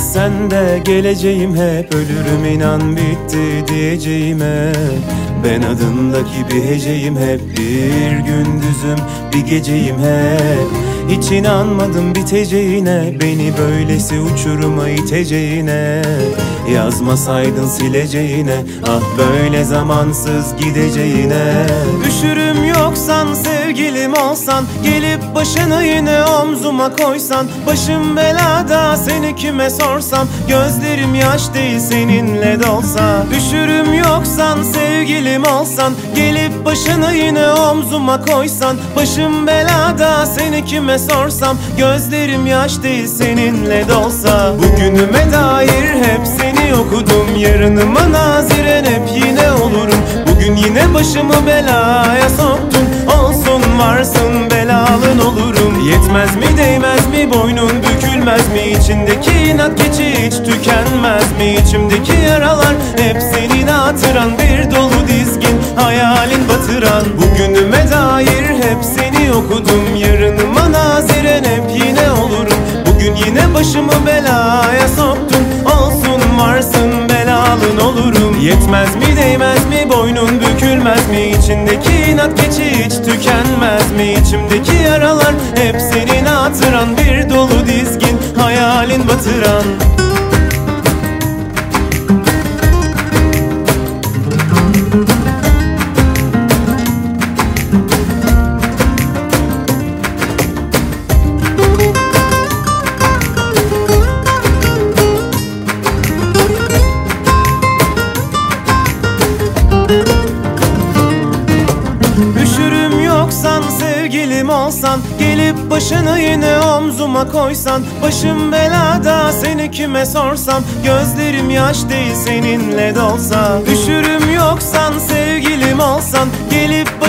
sen de geleceğim hep. Ölürüm inan bitti diyeceğime. Ben adındaki bir heceyim hep. Bir gündüzüm bir geceyim hep hiç inanmadım biteceğine. Beni böylesi uçuruma iteceğine. Yazmasaydın sileceğine. Ah böyle zamansız gideceğine. Düşürüm yoksan sevgilim olsan Gelip başını yine omzuma koysan Başım belada seni kime sorsam Gözlerim yaş değil seninle dolsa. Düşürüm yoksan sevgilim olsan Gelip başını yine omzuma koysan Başım belada seni kime sorsam Gözlerim yaş değil seninle dolsa. Bugünüme dair hep seni okudum Yarınıma naziren hep yine olurum. Bugün yine başımı belaya soktun Olsun varsın belalın olurum. Yetmez mi değmez mi boynun bükülmez mi? İçindeki inat keçi hiç tükenmez mi? İçimdeki yaralar hep senin hatıran Bir dolu dizgin hayalin batıran. Bugünüme dair hep seni okudum Yarınıma naziren hep yine olurum. Bugün yine başımı belaya soktun Olsun varsın belalın olurum. Yetmez mi değmez mi boynun bükülmez mi? İçindeki inat keçi hiç tükenmez mi? İçimdeki yaralar hep senin hayalin batıran. Üşürüm yoksan sevgilim olsan Gelip başını yine omzuma koysan Başım belada seni kime sorsam Gözlerim yaş değil seninle dolsa. Üşürüm yoksan Gelip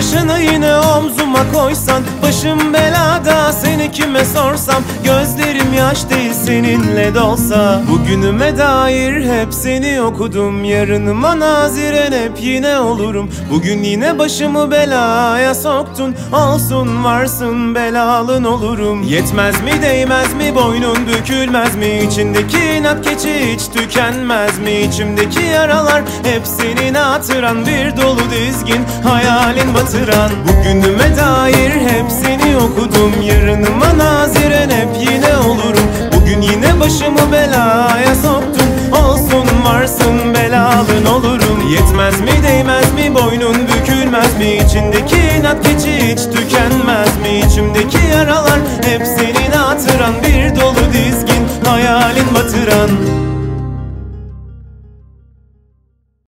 başını yine omzuma koysan Başım belada seni kime sorsam Gözlerim yaş değil seninle dolsa. Bugünüme dair hep seni okudum Yarınıma naziren hep yine olurum. Bugün yine başımı belaya soktun Olsun varsın belalın olurum. Yetmez mi değmez mi boynun bükülmez mi? İçindeki inat keçi hiç tükenmez mi? İçimdeki yaralar hep senin hatıran Bir dolu dizgin. Hayalin hatıran. Bugünüme dair hep seni okudum. Yarınıma naziren hep yine olurum. Bugün yine başımı belaya soktun Olsun varsın belalın olurum. Yetmez mi değmez mi? Boynun bükülmez mi? İçindeki inat keçi hiç tükenmez mi? İçimdeki yaralar hep senin hatıran. Bir dolu dizgin hayalin batıran.